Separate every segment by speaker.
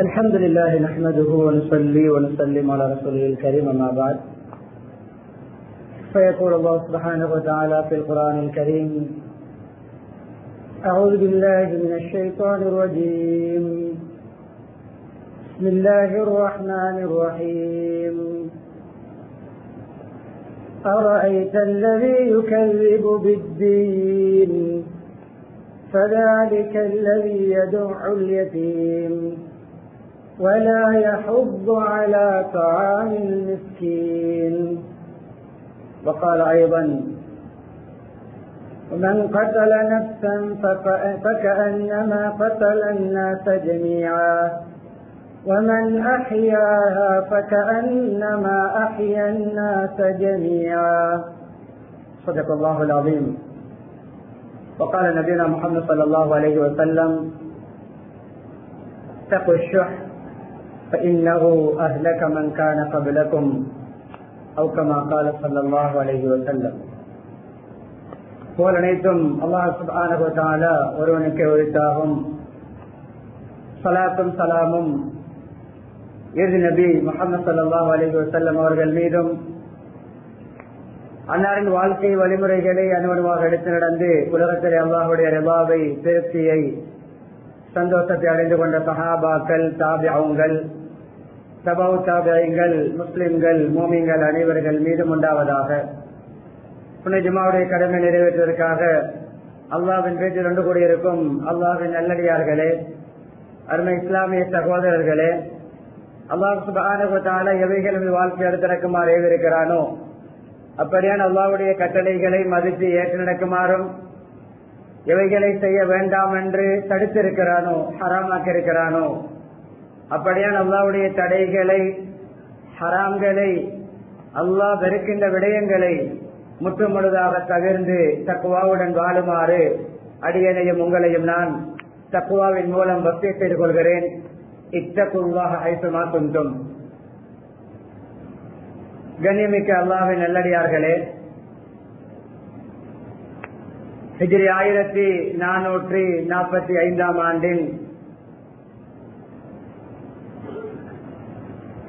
Speaker 1: الحمد لله نحمده ونصلي ونسلم على رسوله الكريم أما بعد. فيقول الله سبحانه وتعالى في القرآن الكريم أعوذ بالله من الشيطان الرجيم. بسم الله الرحمن الرحيم. أرأيت الذي يكذب بالدين؟ فذلك الذي يدع اليتيم. ولا يحض على طعام المسكين. وقال أيضا من قتل نفسا فكأنما قتل الناس جميعا. ومن أحياها فكأنما أحيا الناس جميعا. صدق الله العظيم. وقال نبينا محمد صلى الله عليه وسلم اتقوا الشح فإنه أهلك من كان قبلكم أو كما قال صلى الله عليه وسلم போல் அனைத்தும் அல்லாஹ் சுபான ஒருவனுக்கு உரித்தாகும் சலாத்தும் சலாமும் இறுதி நபி முகமது சல்லாஹ் அலி வசல்லம் அவர்கள் மீதும் அன்னாரின் வாழ்க்கை வழிமுறைகளை அனுமணமாக எடுத்து நடந்து உலகத்தில் அல்லாஹுடைய ரபாவை திருப்தியை சந்தோஷத்தை அடைந்து கொண்ட சஹாபாக்கள் தாபியாவுங்கள் சபாவு தாபியங்கள் முஸ்லிம்கள் மோமியங்கள் அனைவர்கள் மீதும் உண்டாவதாக. புனிஜுமாவுடைய கடமை நிறைவேற்றுவதற்காக அல்லாவின் பேச்சில் ஒன்று கூடியிருக்கும் அல்லாவின் நல்லடியார்களே அருமை இஸ்லாமிய சகோதரர்களே அல்லாஹ் சுபான எவைகள் வாழ்க்கை எடுத்திறக்குமாறு ஏவிருக்கிறானோ அப்படியான அல்லாவுடைய கட்டளைகளை மதித்து ஏற்று நடக்குமாறும் எவைகளை செய்ய வேண்டாம் என்று தடுத்திருக்கிறானோ ஹராமாக்கியிருக்கிறானோ அப்படியே அப்படியான அல்லாவுடைய தடைகளை ஹராம்களை அல்லாஹ் வெறுக்கின்ற விடயங்களை முற்றுமுழுதாக தவிர்ந்து தக்குவாவுடன் வாழுமாறு அடியனையும் உங்களையும் நான் தக்குவாவின் மூலம் பக்தி செய்து கொள்கிறேன். இத்தக்குவாக ஐசுமா குந்தும் கண்ணியமிக்க அல்லாவின் நல்லடியார்களே ஹிஜிரி ஆயிரத்தி நானூற்றி நாற்பத்தி ஐந்தாம் ஆண்டின்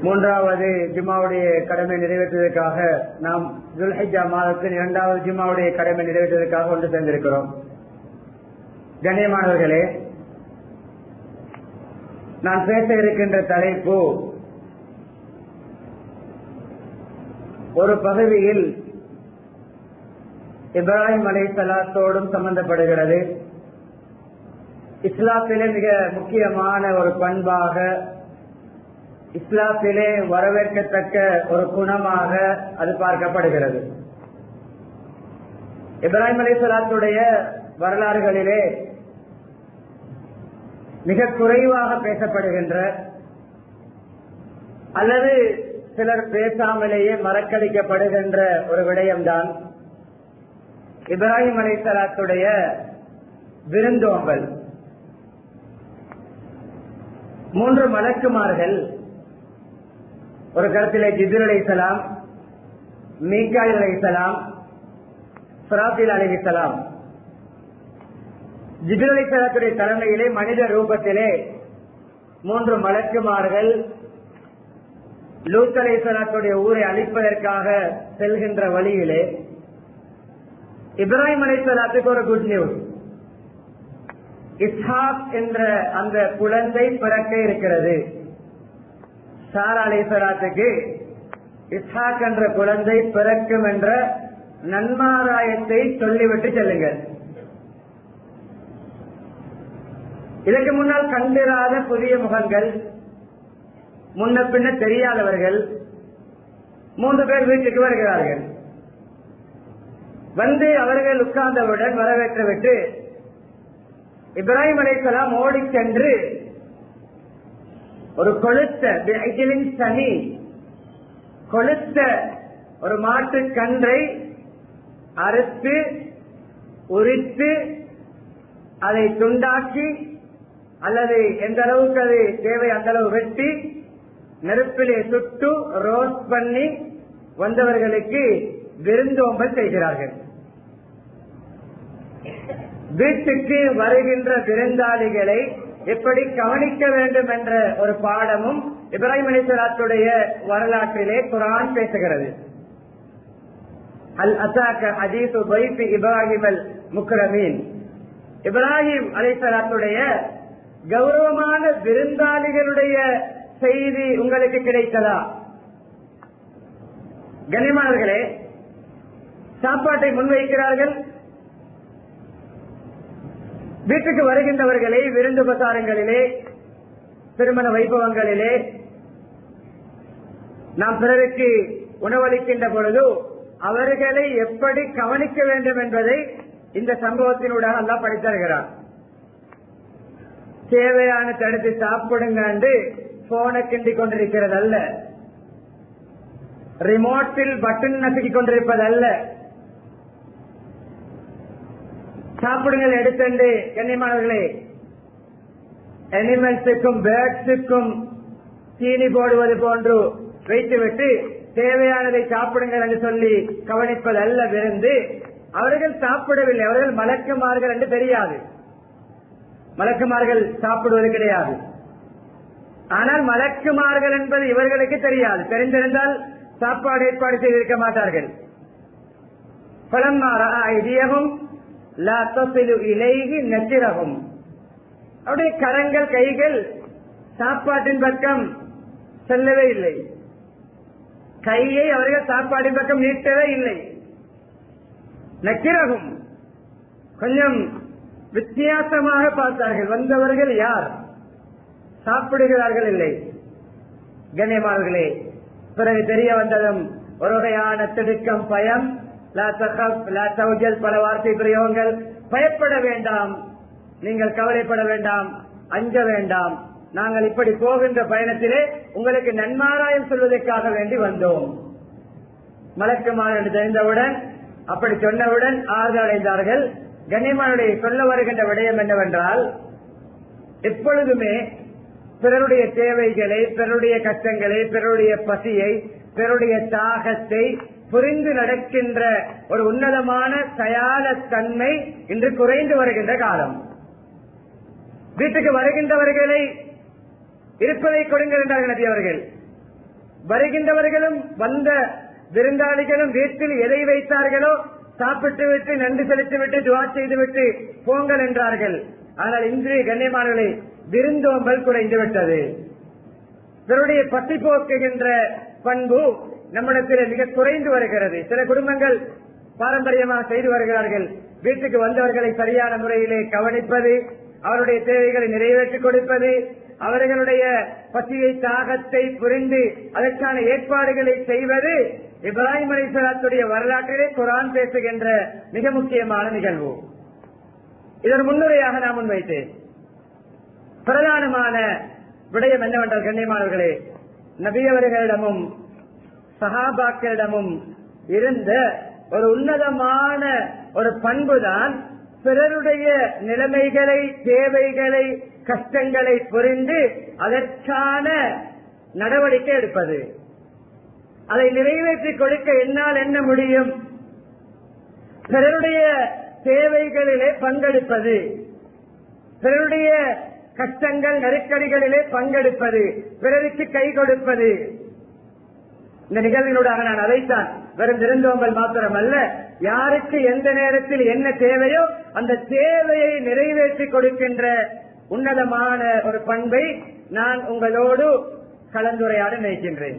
Speaker 1: மூன்றாவது ஜிம்மாவுடைய கடமை நிறைவேற்றுவதற்காக நாம் துல்ஹிஜா மாதத்தின் இரண்டாவது ஜிம்மாவுடைய கடமை நிறைவேற்றுவதற்காக ஒன்று சேர்ந்திருக்கிறோம் கண்ணியமானவர்களே நான் பேச இருக்கின்ற தலைப்பு ஒரு பகுதியில் இப்ராஹிம் அலை சலாத்தோடும் சம்பந்தப்படுகிறது. இஸ்லாத்திலே மிக முக்கியமான ஒரு பண்பாக இஸ்லாத்திலே வரவேற்கத்தக்க ஒரு குணமாக அது பார்க்கப்படுகிறது. இப்ராஹிம் அலி வரலாறுகளிலே மிக குறைவாக பேசப்படுகின்ற அல்லது சிலர் பேசாமலேயே மறக்களிக்கப்படுகின்ற ஒரு விடயம்தான் இப்ராஹிம் அலை விருந்தோம்பல். மூன்று மலக்குமார்கள் ஒரு கருத்திலே ஜிதுல் அலிசலாம் மீக்காயில் அலிசலாம் சுராபில் அலிசலாம் ஜிதுல் அலிசலாத்துடைய தலைமையிலே மனித ரூபத்திலே மூன்று மலக்குமார்கள் லூத் அலிசலாத்துடைய ஊரை அழிப்பதற்காக செல்கின்ற வழியிலே இப்ராஹிம் அலிசலாத்துக்கு ஒரு குட் நியூஸ் இஸ்ஹாக் என்ற அந்த குழந்தை பிறக்க இருக்கிறது. சாரா அலைசலாத்துக்கு இஸ்ஹாக் என்ற குழந்தை பிறக்கும் என்ற நன்மாராயத்தை சொல்லிவிட்டு செல்லுங்கள். இதற்கு முன்னால் கண்டிராத புதிய முகங்கள் முன்ன பின்ன தெரியாதவர்கள் மூன்று பேர் வீட்டுக்கு வருகிறார்கள். வந்து அவர்கள் உட்கார்ந்தவுடன் வரவேற்று விட்டு இப்ராஹிம் அலைசலாம் ஓடி சென்று ஒரு கொளுத்த சனி கொளுத்த ஒரு மாட்டு கன்றை அறுத்து உரித்து அதை துண்டாக்கி அல்லது எந்த அளவுக்கு அது தேவை அந்த அளவு வெட்டி நெருப்பிலே சுட்டு ரோஸ்ட் பண்ணி வந்தவர்களுக்கு விருந்தோம்பல் செய்கிறார்கள். வீட்டுக்கு வருகின்ற விருந்தாளிகளை எப்படி கவனிக்க வேண்டும் என்ற ஒரு பாடமும் இப்ராஹிம் அலிசலாத்துடைய வரலாற்றிலே குரான் பேசுகிறது. அல் அசாக்க அஜீத் பைபி இப்ராஹிம் அல் முக்ரமீன். இப்ராஹிம் அலிசலாத்துடைய கௌரவமான விருந்தாளிகளுடைய செய்தி உங்களுக்கு கிடைத்ததா? கனிமார்களே சாப்பாட்டை முன்வைக்கிறார்கள். வீட்டுக்கு வருகின்றவர்களை விருந்து பிரசாரங்களிலே திருமண வைபவங்களிலே நாம் பிறருக்கு உணவளிக்கின்ற பொழுது அவர்களை எப்படி கவனிக்க வேண்டும் என்பதை இந்த சம்பவத்தினூடாக அல்லா படித்தருகிறார் தேவையான தடுத்து சாப்பிடுங்க என்று போனை கிண்டி கொண்டிருக்கிறது அல்ல ரிமோட்டில் பட்டன் நசுக்கிக் கொண்டிருப்பது அல்ல சாப்பிடுங்கள் எடுத்துண்டு. கண்ணியமானவர்களே அனிமல்ஸுக்கும் பேர்ட்ஸுக்கும் தீனி போடுவது போன்று வைத்துவிட்டு தேவையானதை சாப்பிடுங்கள் என்று சொல்லி கவனிப்பது அல்ல விருந்து. அவர்கள் சாப்பிடவில்லை. அவர்கள் மலக்குமார்கள் என்று தெரியாது. மலக்குமார்கள் சாப்பிடுவது கிடையாது. ஆனால் மலக்குமார்கள் என்பது இவர்களுக்கு தெரியாது. தெரிந்திருந்தால் சாப்பாடு ஏற்பாடு செய்திருக்க மாட்டார்கள். பழம் ஐதியகும் இலைகி நச்சிரகும் அவருடைய கரங்கள் கைகள் சாப்பாட்டின் பக்கம் செல்லவே இல்லை. கையை அவர்கள் சாப்பாட்டின் பக்கம் நீட்டவே இல்லை. நக்கிரகும் கொஞ்சம் வித்தியாசமாக பார்த்தார்கள். வந்தவர்கள் யார்? சாப்பிடுகிறார்கள் இல்லை. கண்ணியமானவர்களே பிறகு தெரிய வந்ததும் ஒரு வகையான திடுக்கம் பயம் பல வார்த்தை பிரயோகங்கள் பயப்பட வேண்டாம். நீங்கள் கவலைப்பட வேண்டாம். அஞ்ச வேண்டாம். நாங்கள் இப்படி போகின்ற பயணத்திலே உங்களுக்கு நன்மாராயம் சொல்வதற்காக வேண்டி வந்தோம். மலக்குமார் தெரிந்தவுடன் அப்படி சொன்னவுடன் ஆறுதல் அடைந்தார்கள் கண்ணியமானுடைய சொல்ல வருகின்ற விடயம் என்னவென்றால் எப்பொழுதுமே பிறருடைய தேவைகளை பிறருடைய கஷ்டங்களை பிறருடைய பசியை பிறருடைய தாகத்தை புரிந்து நடக்கின்ற ஒரு உன்னதமான தயால தன்மை இன்று குறைந்து வருகின்ற காலம். வீட்டுக்கு வருகின்றவர்களை இருப்பதை கொடுங்கள் என்றார்கள் நபி அவர்கள். வருகின்றவர்களும் வந்த விருந்தாளிகளும் வீட்டில் எதை வைத்தார்களோ சாப்பிட்டு விட்டு நன்றி செலுத்திவிட்டு துவா செய்துவிட்டு போங்கள் என்றார்கள். ஆனால் இன்று கண்ணியமானவர்களை விருந்தோம்பல் குறைந்து விட்டது. பிறருடைய பசி போக்குகின்ற பண்பு நம்மிடத்தில் மிக குறைந்து வருகிறது. சில குடும்பங்கள் பாரம்பரியமாக செய்து வருகிறார்கள். வீட்டுக்கு வந்தவர்களை சரியான முறையிலே கவனிப்பது அவருடைய தேவைகளை நிறைவேற்றிக் கொடுப்பது அவர்களுடைய பசியை தாகத்தை புரிந்து அதற்கான ஏற்பாடுகளை செய்வது இப்ராஹிம் அலிசலாத்துடைய வரலாற்றிலே குரான் பேசுகின்ற மிக முக்கியமான நிகழ்வு. இதன் முன்னுரையாக நான் முன்வைத்தேன் பிரதானமான விடயம் என்னவென்றால் கண்ணியமானவர்களே நபியவர்களிடமும் சகாபாக்களிடமும் இருந்த ஒரு உன்னதமான ஒரு பண்புதான் பிறருடைய நிலைமைகளை தேவைகளை கஷ்டங்களை புரிந்து அதற்கான நடவடிக்கை எடுப்பது. அதை நிறைவேற்றிக் கொடுக்க என்னால் என்ன முடியும்? பிறருடைய தேவைகளிலே பங்கெடுப்பது. பிறருடைய கஷ்டங்கள் நெருக்கடிகளிலே பங்கெடுப்பது. பிறருக்கு கை கொடுப்பது. இந்த நிகழ்வினூடாக நான் அதைத்தான் வெறும் விருந்தோம்பல் அல்ல யாருக்கு எந்த நேரத்தில் என்ன தேவையோ அந்த தேவையை நிறைவேற்றி கொடுக்கின்ற உன்னதமான ஒரு பண்பை நான் உங்களோடு கலந்துரையாட நினைக்கின்றேன்.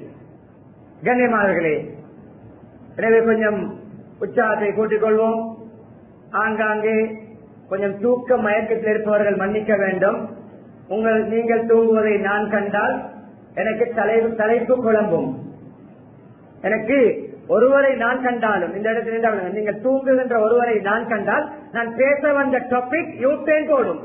Speaker 1: கண்ணியமானவர்களே எனவே கொஞ்சம் உற்சாகத்தை கூட்டிக் கொள்வோம். ஆங்காங்கே கொஞ்சம் தூக்க மயக்கத்தில் இருப்பவர்கள் மன்னிக்க வேண்டும். உங்கள் நீங்கள் தூங்குவதை நான் கண்டால் எனக்கு தலை தலைப்பு குழம்பும். எனக்கு ஒருவரை நான் கண்டாலும் இந்த இடத்தில் நின்றால் நீங்கள் தூங்குகின்ற ஒருவரை நான் கண்டால் நான் பேச வந்த டாபிக் யூட்டேன் போடும்.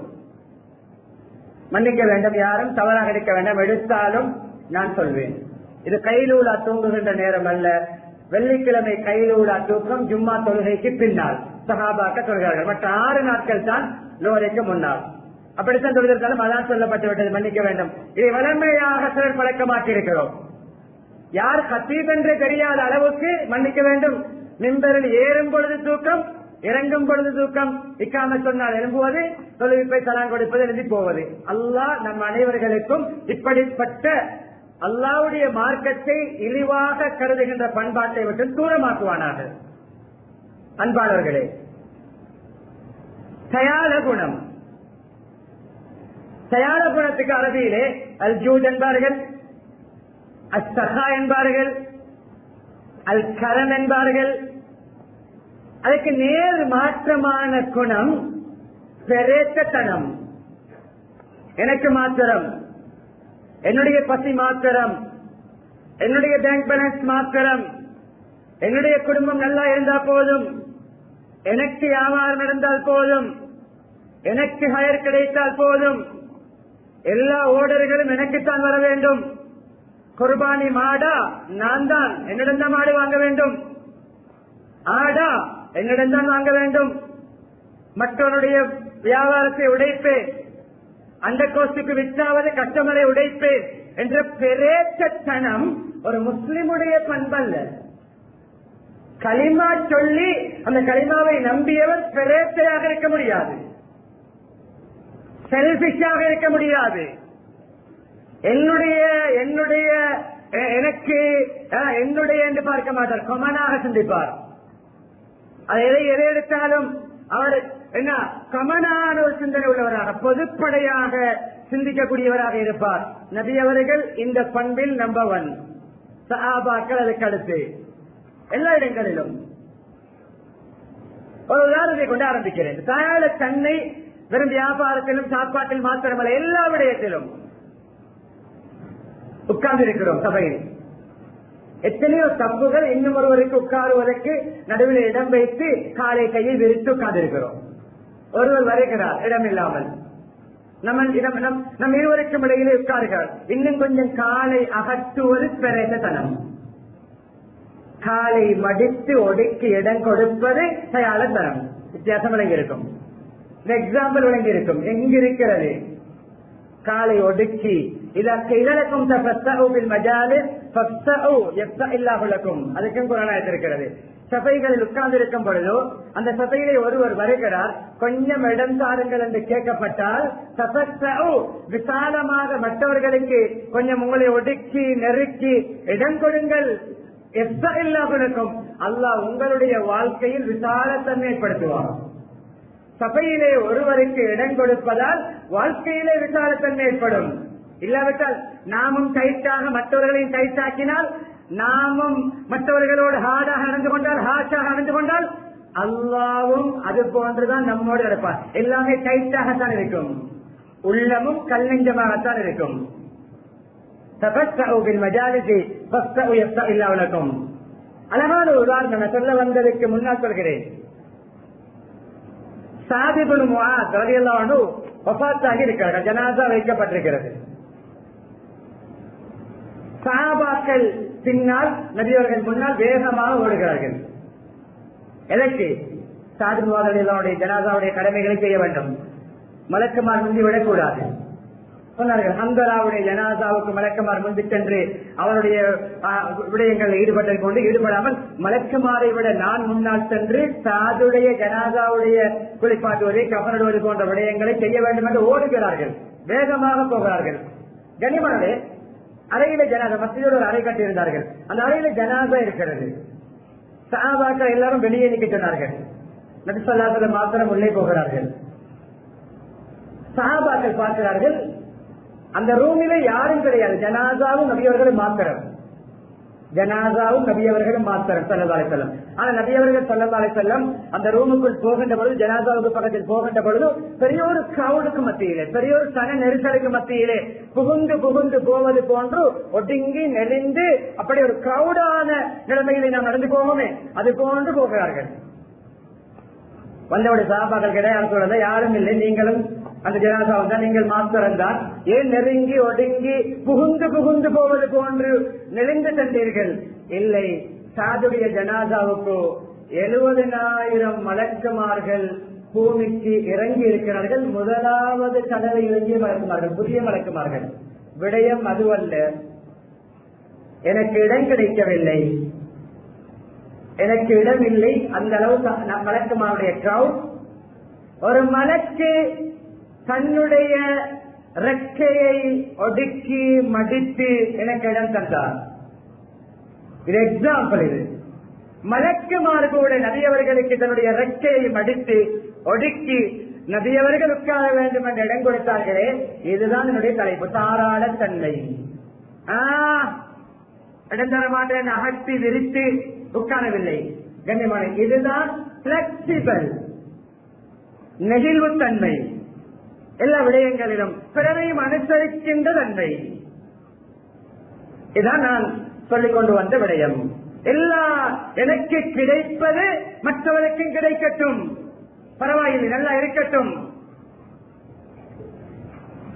Speaker 1: மன்னிக்க வேண்டும் யாரும் தவறாக எடுக்க வேண்டாம். எடுத்தாலும் நான் சொல்வேன். இது கைலூலா தூங்குகின்ற நேரம் அல்ல. வெள்ளிக்கிழமை கைலூலா தூக்கம் ஜும்மா தொழுகைக்கு பின்னால். சகாபாக்க சொல்கிறார்கள் மற்ற ஆறு நாட்கள் தான் லோரைக்கு முன்னால். அப்படித்தான் தொழுதிருந்தாலும் அதான் சொல்லப்பட்டு விட்டது. மன்னிக்க வேண்டும். இதை வளமையாக சிலர் பழக்கமாக்கி இருக்கிறோம் யார் கத்தீப் என்று தெரியாத அளவுக்கு மன்னிக்க வேண்டும். மின்பரில் ஏறும் பொழுது தூக்கம் இறங்கும் பொழுது தூக்கம். இக்காம சொன்னால் எழும்புவது தொழுவிப்பை தலான் கொடுப்பது எழுதி போவது. அல்லாஹ் நம் அனைவர்களுக்கும் இப்படிப்பட்ட அல்லாவுடைய மார்க்கத்தை இழிவாக கருதுகின்ற பண்பாட்டை விட்டு தூரமாக்குவானாக. அன்பாளர்களே தயால குணம். தயால குணத்துக்கு அரபியிலே அல் ஜூத் என்பார்கள். அஸ்தகா என்பார்கள் அல் கரன் என்பார்கள். அதுக்கு நேர் மாற்றமான குணம் பெரேத்தனம் எனக்கு மாத்திரம். என்னுடைய பசி மாத்திரம். என்னுடைய பேங்க் பேலன்ஸ் மாத்திரம். என்னுடைய குடும்பம் நல்லா இருந்தா போதும். எனக்கு வியாபாரம் நடந்தால் போதும். எனக்கு ஹயர் கிடைத்தால் போதும். எல்லா ஓர்டர்களும் எனக்குத்தான் வர வேண்டும். குர்பானி மாடா நான் தான். என்னிடம் தான் மாடு வாங்க வேண்டும். ஆடா என்னிடம் தான் வாங்க வேண்டும். மற்றவருடைய வியாபாரத்தை உடைப்பேன். அந்த கோஸ்டுக்கு விற்றாவது கஸ்டமரை உடைப்பேன் என்ற பெரேச்சத்தனம் ஒரு முஸ்லிமுடைய பண்பல்ல. களிமா சொல்லி அந்த களிமாவை நம்பியவர் பெரேச்சையாக இருக்க முடியாது. செல்பிஷாக இருக்க முடியாது. என்னுடைய என்னுடைய எனக்கு என்னுடைய என்று பார்க்க மாட்டார். கொமனாக சிந்திப்பார். அது எதை எதை எடுத்தாலும் அவர் என்ன கமனான ஒரு சிந்தனை உள்ளவராக பொதுப்படையாக சிந்திக்கக்கூடியவராக இருப்பார். நபி அவர்கள் இந்த பண்பில் நம்பர் ஒன் சஹாபாக்கள் அதுக்கு அடுத்து. எல்லா இடங்களிலும். ஒரு உதாரணத்தை கொண்டு ஆரம்பிக்கிறேன். தாயாள தன்னை வெறும் வியாபாரத்திலும் சாப்பாட்டில் மாத்திரமல்ல எல்லா விடயத்திலும். உட்கார்ந்து இருக்கிறோம் சபையில் எத்தனையோ தப்புகள் இன்னும் ஒருவருக்கு உட்காருவதற்கு நடுவில் இடம் வைத்து காலை கையை விரித்து உட்கார்ந்து இருக்கிறோம் ஒருவர் வருகிறார் இடம் இல்லாமல் நம்ம இடம் நம் நம் இருவருக்கும் இடையிலே உட்காருகிறார் இன்னும் கொஞ்சம் காலை அகற்றுவது பிரேசத்தனம் காலை மடித்து ஒடுக்கி இடம் கொடுப்பது தயாளத்தனம் வித்தியாசம் விளங்கி இருக்கும் இந்த எக்ஸாம்பிள் விளங்கி இருக்கும் எங்கிருக்கிறது காலை ஒடுக்கி இதற்கு இதழக்கும் அதுக்கும் குரானாயத்து இருக்கிறது சபைகளில் உட்கார்ந்து இருக்கும் பொழுதோ அந்த சபையிலே ஒருவர் வருகிறார் கொஞ்சம் இடம் தாருங்கள் என்று கேட்கப்பட்டால் விசாலமாக மற்றவர்களுக்கு கொஞ்சம் உங்களை ஒடுக்கி நெருக்கி இடம் கொடுங்கள் இல்லாஹுலக்கும் அல்லாஹ் உங்களுடைய வாழ்க்கையில் விசாலத்தன்மைப்படுத்துவார் சபையிலே ஒருவருக்கு இடம் கொடுப்பதால் வாழ்க்கையிலே விசாலத்தன்மை ஏற்படும். இல்லாவிட்டால் நாமும் டைட்டாக மற்றவர்களையும் டைட்டாக்கினால் நாமும் மற்றவர்களோடு ஹார்டாக நடந்து கொண்டால் ஹார்ஷாக நடந்து கொண்டால் அல்லாவும் அது போன்றுதான் நம்மோடு இருப்பார் எல்லாமே டைட்டாகத்தான் இருக்கும். உள்ளமும் கல்லஞ்சமாகத்தான் இருக்கும். அழகான உதாரணம் சொல்ல வந்ததுக்கு முன்னால் சொல்கிறேன். சாதிபுல் முஆத் ரலியல்லாஹு அன்ஹு வஃபாத்தாகி இருக்கிறார்கள். ஜனாசா வைக்கப்பட்டிருக்கிறது. சாபாக்கள் பின்னால் நபியவர்கள் முன்னால் வேகமாக ஓடுகிறார்கள். எதற்கு? சாதிபுவாதனுடைய ஜனாசாவுடைய கடமைகளை செய்ய வேண்டும். மலக்குமார் முந்தி விடக்கூடாது. சொன்னார்கள் ஹந்தராவுடைய ஜனாசாவுக்கு மலக்குமார் முன்பு சென்று அவருடைய விடயங்களில் ஈடுபட்டதை கொண்டு ஈடுபடாமல் மலக்குமாரை விட நான் முன்னால் சென்று சாதுடைய ஜனாசாவுடைய குளிப்பாட்டுவதை கவனிடுவது போன்ற விடயங்களை செய்ய வேண்டும் என்று ஓடுகிறார்கள். வேகமாக போகிறார்கள். கனிமனே அறையில ஜனாதா மத்தியோட ஒரு அறை கட்டியிருந்தார்கள். அந்த அறையில ஜனாதா இருக்கிறது. சஹாபாக்கள் எல்லாரும் வெளியே நிக்க சொன்னார்கள். நபிசல்லாத்துல மாத்திரம் உள்ளே போகிறார்கள். சாபாக்கள் பார்க்கிறார்கள் அந்த ரூமில யாரும் கிடையாது. ஜனாசாவும் நபியவர்களும் மாத்திரம். ஜனாசாவும் நபியவர்களும் மாத்திரம் சல்லதாலை செல்லம் ஆனா நபியவர்கள் சல்லதாலை செல்லம் அந்த ரூமுக்குள் போகின்ற பொழுது ஜனாசாவுக்கு பக்கத்தில் போகின்ற பொழுது பெரிய ஒரு கிரௌடுக்கு மத்தியிலே பெரிய ஒரு சன நெரிசலுக்கு மத்தியிலே புகுந்து புகுந்து போவது போன்று ஒடுங்கி நெறிந்து அப்படி ஒரு கிரௌடான நிலைமையிலே நாம் நடந்து போவோமே அது போன்று போகிறார்கள். வந்தவுடைய சாபாக்கள் கிடையாது யாரும் இல்லை நீங்களும் அந்த ஜனாசாவும் தான் நீங்கள் மாத்திரம் தான் ஏன் நெருங்கி ஒடுங்கி புகுந்து புகுந்து போவது போன்று நெளிந்து சென்றீர்கள்? இல்லை. சாதுடைய ஜனாசாவுக்கு எழுபதனாயிரம் மலக்குமார்கள் பூமிக்கு இறங்கி இருக்கிறார்கள் முதலாவது கடலை இறங்கிய மலக்குமார்கள் புதிய மலக்குமார்கள். விடயம் அதுவல்ல. எனக்கு இடம் கிடைக்கவில்லை. எனக்கு இடமில்லை. அந்த அளவு மலக்குமாருடைய கிரௌட் ஒரு மலக்கு தன்னுடைய ரெக்கையை ஒடுக்கி மடித்து எனக்கு இடம் தந்தார். இது எக்ஸாம்பிள் இது. மலக்குமாறு நதியவர்களுக்கு தன்னுடைய ரெக்கையை மடித்து ஒடுக்கி நதியவர்கள் உட்கார வேண்டும் என்று இடம் கொடுத்தார்களே இதுதான் என்னுடைய தலைப்பு. தாராள தன்மை. இடம் தர மாட்டேன் அகட்டி விரித்து உட்காரவில்லை. கண்ணியமான இதுதான் பிளெக்சிபிள் நெகிழ்வு தன்மை எல்லா விடயங்களிலும் பிறரையும் அனுசரிக்கின்ற தன்மை இதான் நான் சொல்லிக் கொண்டு வந்த விடயம். எல்லா எனக்கு கிடைப்பது மற்றவருக்கும் கிடைக்கட்டும். பரவாயில்லை நல்லா இருக்கட்டும்.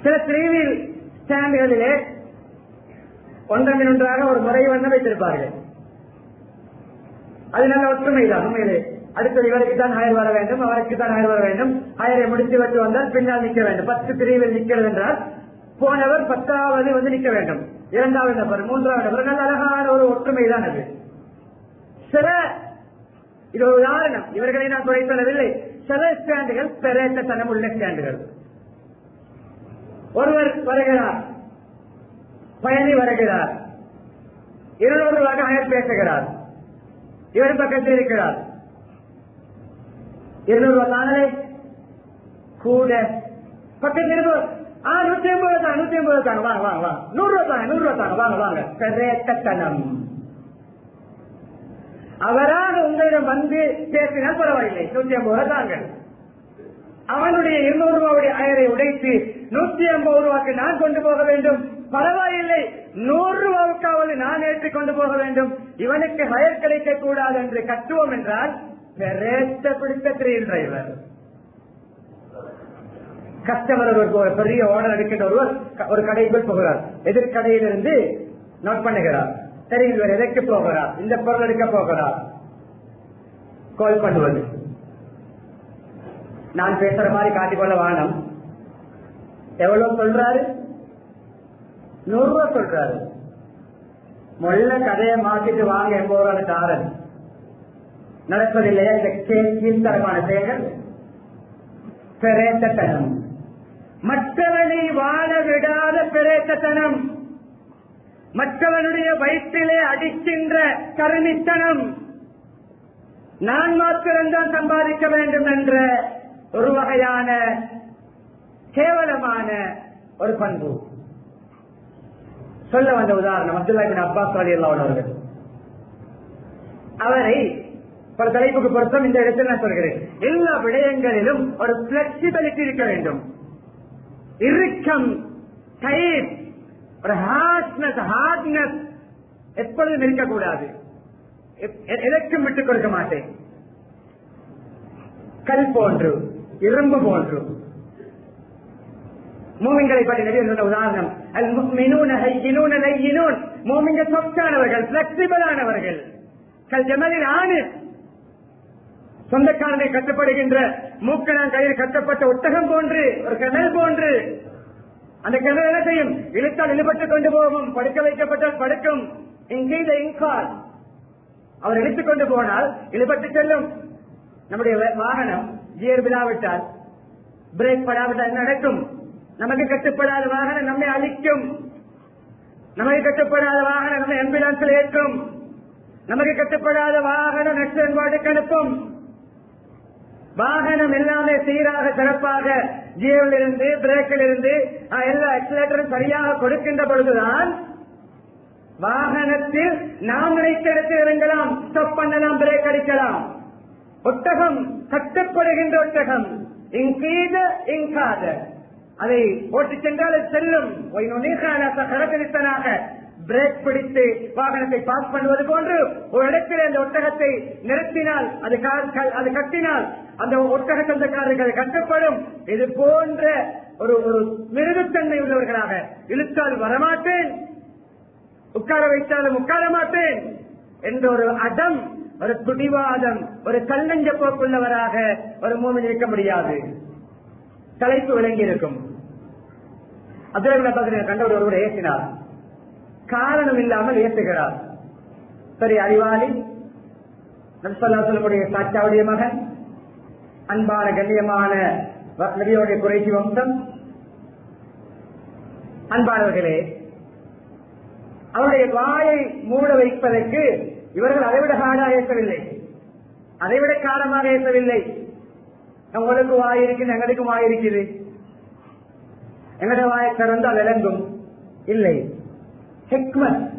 Speaker 1: சில டிவியில் ஸ்டாண்டுகளிலே ஒன்றன் ஒன்றாக ஒரு முறை வந்து வைத்திருப்பார்கள். அது நல்ல ஒற்றுமைதான் உண்மையிலே. அடுத்தது இவருக்கு தான் ஹயர் வர வேண்டும். அவருக்கு தான் ஹயர் வர வேண்டும். ஹயரை முடித்து வச்சு வந்தால் பின்னால் நிற்க வேண்டும். பத்து பிரிவில் நிற்கிறது என்றால் போனவர் பத்தாவது வந்து நிற்க வேண்டும். இரண்டாவது நபர் மூன்றாவது நபர். நல்ல அழகான ஒரு ஒற்றுமை தான் அது. சில இது ஒரு உதாரணம். இவர்களை நான் குறை சொல்லவில்லை. சில ஸ்டாண்டுகள் பெரேட்டத்தனம் உள்ள ஸ்டாண்டுகள் ஒருவர் வருகிறார். பயணி வருகிறார். இருநூறு ரூபாய் ஹயர் பேசுகிறார். இவர் பக்கத்தில் இருக்கிறார். இருநூறு ரூபாய் தானே கூட. பக்கத்தில் இருநூறு ஆ நூத்தி ஐம்பது தாங்க நூத்தி ஐம்பது தாங்க வாங்க வாங்க வாங்க நூறு ரூபாய் தாங்க நூறு ரூபாய் தாங்க வாங்க வாங்க பெரேட்டத்தனம் அவராக உங்களிடம் வந்து பேசினால் பரவாயில்லை. நூத்தி ஐம்பது ரூபாய் தாங்க அவனுடைய இருநூறு ரூபாவுடைய அயரை உடைத்து நூத்தி ஐம்பது ரூபாய்க்கு நான் கொண்டு போக வேண்டும். பரவாயில்லை. நூறு ரூபாவுக்காவது நான் ஏற்றி கொண்டு போக வேண்டும். இவனுக்கு ஹயர் கிடைக்க கூடாது என்று கட்டுவோம் என்றால் பெரேத்த பிடித்த த்ரீல் டிரைவர் கஸ்டமர் ஒரு பெரிய ஆர்டர் எடுக்கின்ற ஒருவர் ஒரு கடைக்குள் போகிறார். எதிர்கடையிலிருந்து நோட் பண்ணுகிறார். சரி இவர் எதற்கு போகிறார்? இந்த பொருள் எடுக்க போகிறார். கால் பண்ணுவது. நான் பேசுற மாதிரி காட்டிக்கொள்ள வானம் எவ்வளவு சொல்றாரு? நூறு ரூபாய் சொல்றாரு. மொல்ல கதையை மாத்திட்டு வாங்க என்பவரோட காரன் நடப்பதில்லையா இந்த கீழ்த்தரமான செயல்கள் பிரேத்தத்தனம். மற்றவனை வாழ விடாத பிரேத்தத்தனம். மற்றவனுடைய வயிற்றிலே அடிக்கின்ற கருமித்தனம். நான் மாத்திரம்தான் சம்பாதிக்க வேண்டும் என்ற ஒரு வகையான கேவலமான ஒரு பண்பு. சொல்ல வந்த உதாரணம் அப்துல்லா அப்பாஸ் அலி அவர்கள். அவரை ஒரு தலைப்புக்கு பொருத்தம் இந்த இடத்தில் நான் சொல்கிறேன். எல்லா விடயங்களிலும் ஒரு பிளெக்சிபிலிட்டி இருக்க வேண்டும். இறுக்கம் டைட் ஒரு ஹார்ட்னஸ் ஹார்ட்னஸ் எப்பொழுதும் இருக்கக்கூடாது. எதற்கும் விட்டுக் கொடுக்க மாட்டேன். கல் போன்று இரும்பு போன்று. மூமிங்களை பற்றி நிறைய சொன்ன உதாரணம். அல் முக்மினூன ஹையினூன லையினூன். மூமிங்க சொத்தானவர்கள் பிளெக்சிபிள் ஆனவர்கள். கல் ஜமலில் ஆனு. சொந்தக்காரனை கட்டப்படுகின்ற மூக்கணான் கையில் கட்டப்பட்ட ஒட்டகம் போன்று ஒரு கிணல் போன்று அந்த கிணறு என்ன செய்யும்? இழுத்தால் இழுபட்டுக் கொண்டு போகும் படுக்க வைக்கப்பட்டால் படுக்கும். இங்கே இன்கால் அவர் இழுத்துக் கொண்டு போனால் இழுபட்டு செல்லும். நம்முடைய வாகனம் கியர் விழாவிட்டால் பிரேக் படாவிட்டால் நடக்கும். நமக்கு கட்டுப்படாத வாகனம் நம்மை அழிக்கும். நமக்கு கட்டுப்படாத வாகனம் நம்ம ஆம்புலன்ஸில் ஏற்றும். நமக்கு கட்டுப்படாத வாகனம் நெக்ஸ்ட் வார்டுக்கு அனுப்பும். வாகனம் எல்லாமே சீராக சிறப்பாக ஜியோவில் இருந்து பிரேக்கில் இருந்து எல்லா எக்ஸலேட்டரும் சரியாக கொடுக்கின்ற பொழுதுதான் வாகனத்தில் நாம் நினைத்த இடத்தில் இறங்கலாம் ஸ்டப் பண்ணலாம் பிரேக் அடிக்கலாம். ஒட்டகம் கட்டப்படுகின்ற ஒட்டகம். இங்கீத இங்காத அதை ஓட்டிச் சென்றால் செல்லும். கரகரித்தனாக பிரேக் பிடித்து வாகனத்தை பாஸ் பண்ணுவது போன்று ஒரு இடத்தில் அந்த ஒட்டகத்தை நிறுத்தினால் அது அது கட்டினால் அந்த ஒட்டக சொந்தக்காரர்கள் கட்டப்படும் இது போன்ற ஒரு ஒரு மிருகத்தன்மை உள்ளவர்களாக இழுத்தால் வரமாட்டேன். உட்கார வைத்தாலும் உட்கார மாட்டேன் என்ற ஒரு அடம் ஒரு துடிவாதம் ஒரு கல்லஞ்ச போக்குள்ளவராக ஒரு மூமின் இருக்க முடியாது. தலைப்பு விளங்கி இருக்கும் அப்துல்லா கண்டவர் ஒருவர் ஏசினார் காரணம் இல்லாமல் ஏற்றுகிறார் சரி அறிவாளி நபிசல்லாசலமுடைய சாச்சாவுடைய மகன் அன்பான கண்ணியமான நபியோடைய குறைசி வம்சம். அன்பானவர்களே அவருடைய வாயை மூட வைப்பதற்கு இவர்கள் அதைவிட காடாக ஏற்கவில்லை அதைவிட காலமாக ஏற்கவில்லை உங்களுக்கு வாய் இருக்கு எங்களுக்கு வாய் இருக்குது எங்களுடைய வாயை திறந்தால் விளங்கும். இல்லை. ஹெக்மத்.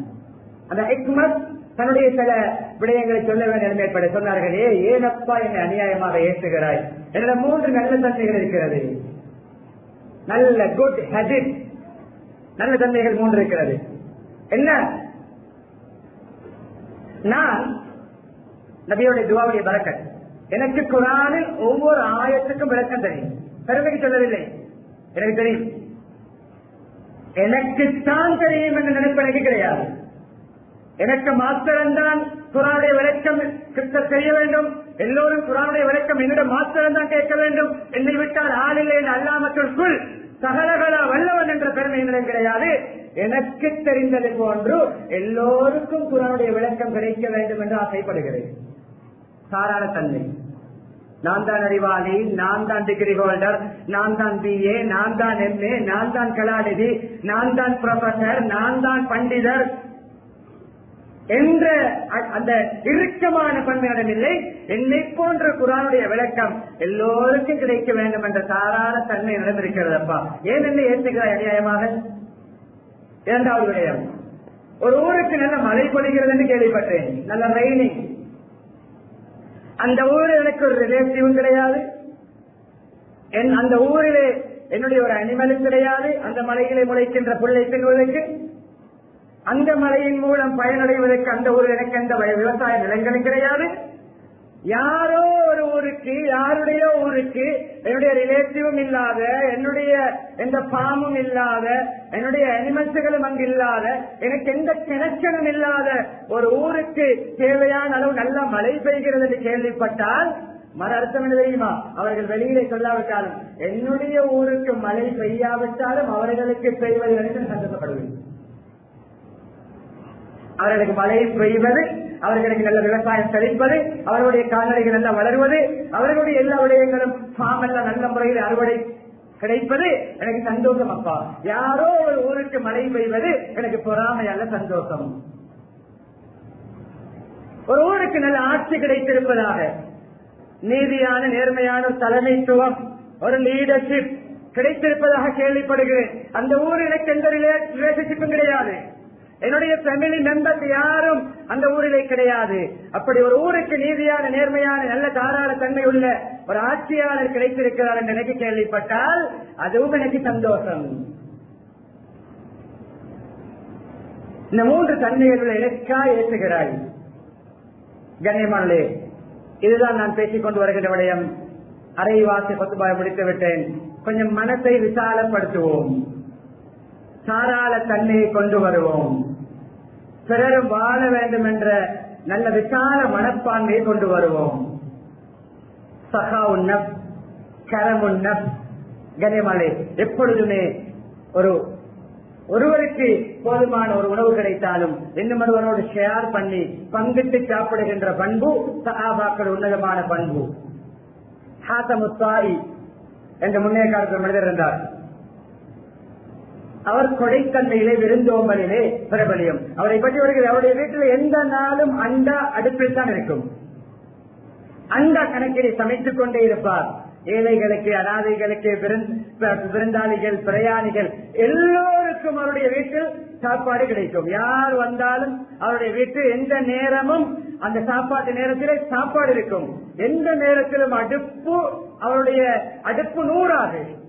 Speaker 1: அந்த ஹெக்மத் தன்னுடைய சில விடயங்களை சொல்ல வேண்டிய நிலைமைப்பட சொன்னார்கள். ஏ ஏனப்பா என்னை அநியாயமாக ஏற்றுகிறாய்? என்னோட மூன்று நல்ல தன்மைகள் இருக்கிறது. நல்ல குட் ஹெபிட் நல்ல தன்மைகள் மூன்று இருக்கிறது. என்ன? நான் நபியோடைய துவாவுடைய பறக்கத் எனக்கு குரானில் ஒவ்வொரு ஆயத்துக்கும் விளக்கம் தெரியும். பெருமைக்கு சொல்லவில்லை. எனக்கு தெரியும். எனக்குத்தான் தெரியும் என்று நினைப்பு எனக்கு கிடையாது. எனக்கு மாத்திரம்தான் குரானுடைய விளக்கம் கிட்ட தெரிய வேண்டும். எல்லோரும் குரானுடைய விளக்கம் என்னிடம் மாத்திரம்தான் கேட்க வேண்டும். என்னை விட்டால் ஆளில்லை அல்லாமத்திற்குள் சகலகலா வல்லவன் என்ற பெருமை என்னிடம் கிடையாது. எனக்கு தெரிந்தது போன்று எல்லோருக்கும் குரானுடைய விளக்கம் கிடைக்க வேண்டும் என்று ஆசைப்படுகிறேன். சாராள தன்மை. நான் தான் அறிவாளி நான் தான் டிகிரி ஹோல்டர் நான் தான் பிஏ நான் தான் எம்ஏ நான் தான் கலாநிதி நான் தான் ப்ரொஃபசர் நான் தான் பண்டிதர் என்ற அந்த இறுக்கமான பண்பிடம் இல்லை. என்னை போன்ற குரானுடைய விளக்கம் எல்லோருக்கும் கிடைக்க வேண்டும் என்ற சாதாரண தன்மை நடந்திருக்கிறது அப்பா. ஏன் என்ன ஏற்றுகிறாய் அநியாயமாக? இரண்டாவது விடயம் ஒரு ஊருக்கு நல்ல மழை பொழிகிறது என்று கேள்விப்பட்டேன். நல்ல ரெய்னிங் அந்த ஊரில் எனக்கு ஒரு ரிலேட்டிவும் கிடையாது. என் அந்த ஊரிலே என்னுடைய ஒரு அனிமலும் கிடையாது. அந்த மலையிலே முளைக்கின்ற பிள்ளை செல்வதற்கு அந்த மலையின் மூலம் பயனடைவதற்கு அந்த ஊரில் எனக்கு எந்த விவசாய நிலங்களும் கிடையாது. யாரோ ஒரு ஊருக்கு யாருடைய ஊருக்கு என்னுடைய ரிலேட்டிவும் இல்லாத என்னுடைய எந்த பாமும் இல்லாத என்னுடைய அனிமல்ஸுகளும் அங்கு இல்லாத எனக்கு எந்த கனெக்ஷனும் இல்லாத ஒரு ஊருக்கு தேவையான அளவு நல்ல மழை பெய்கிறது என்று கேள்விப்பட்டால் மர அர்த்தம் என்ன தெரியுமா? அவர்கள் வெளியிலே சொல்லாவிட்டாலும் என்னுடைய ஊருக்கு மழை பெய்யாவிட்டாலும் அவர்களுக்கு பெய்வது என்று சந்தோஷப்படுவேன் அவர்களுக்கு மழை பெய்வது அவர்களுக்கு நல்ல விவசாயம் செழிப்பது அவர்களுடைய கால்நடைகள் நல்லா வளருவது அவர்களுடைய எல்லா விடயங்களும் எல்லாம் நல்ல முறையில் அறுவடை கிடைப்பது எனக்கு சந்தோஷம் அப்பா. யாரோ ஒரு ஊருக்கு மழை பெய்வது எனக்கு பொறாமை சந்தோஷம். ஒரு ஊருக்கு நல்ல ஆட்சி கிடைத்திருப்பதாக நீதியான நேர்மையான தலைமைத்துவம் ஒரு லீடர்ஷிப் கிடைத்திருப்பதாக கேள்விப்படுகிறேன். அந்த ஊர் எனக்கு எந்த ரிலேஷன்ஷிப்பும் கிடையாது. என்னுடைய ஃபேமிலி மெம்பர்ஸ் யாரும் அந்த ஊரிலே கிடையாது. அப்படி ஒரு ஊருக்கு நீதியான நேர்மையான நல்ல தாராள தன்மை உள்ள ஒரு ஆட்சியாளர் கிடைத்திருக்கிறார் என்று எனக்கு கேள்விப்பட்டால் அதுவும் எனக்கு சந்தோஷம். இந்த மூன்று தன்மைகள் எனக்கா ஏற்றுகிறாய்? கண்ணியமானே இதுதான் நான் பேசிக் கொண்டு வருகிற விடயம். அரைவாசி பத்துபாய் முடித்து விட்டேன் கொஞ்சம் மனத்தை விசாலப்படுத்துவோம். சாராள தன்மையை கொண்டு வருவோம். பிறரும் வாழ வேண்டும் என்ற நல்ல விசால மனப்பான்மையை கொண்டு வருவோம். சகா உன்னப் கரமுன்னப் கனிமலை எப்பொழுதுமே ஒரு ஒருவருக்கு போதுமான ஒரு உணவு கிடைத்தாலும் இன்னும் ஒருவரோடு ஷேர் பண்ணி பங்கிட்டு சாப்பிடுகின்ற பண்பு சகாபாக்கள் உன்னதமான பண்பு. ஹாசமுத்தாய் என்ற முன்னே காலத்தில் மனிதர் இருந்தார். அவர் கொடைக்கண்ணையிலே விருந்தோம்பலிலே பிரபலியம். அவரை பற்றி வருகிறது அவருடைய வீட்டில் எந்த நாளும் அண்டா அடுப்பில் தான் இருக்கும். அண்டா கணக்கிலே சமைத்துக் கொண்டே இருப்பார். ஏழைகளுக்கு அனாதைகளுக்கு விருந்தாளிகள் பிரயாணிகள் எல்லோருக்கும் அவருடைய வீட்டில் சாப்பாடு கிடைக்கும். யார் வந்தாலும் அவருடைய வீட்டில் எந்த நேரமும் அந்த சாப்பாட்டு நேரத்திலே சாப்பாடு இருக்கும். எந்த நேரத்திலும் அடுப்பு அவருடைய அடுப்பு நூறாது.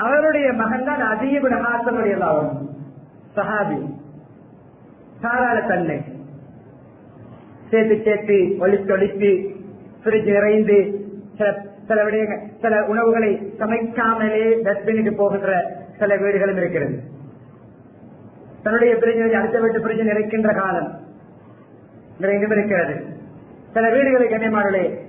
Speaker 1: அவருடைய மகன் தான் அஜீப் ஹாசனுடைய லாபம் சஹாபி. தாராள தன்மை. சேர்த்து சேர்த்து ஒழித்து ஒழித்து பிரிட்ஜ் நிறைந்து சில சில விடயங்கள் சில உணவுகளை சமைக்காமலே டஸ்ட்பினுக்கு போகின்ற சில வீடுகளும் இருக்கிறது. தன்னுடைய பிரிஞ்சு அடுத்த வீட்டு பிரிஞ்சு நிறைக்கின்ற காலம். நிறைந்தும் இருக்கிறது. சில வீடுகளை கண்ணியமானே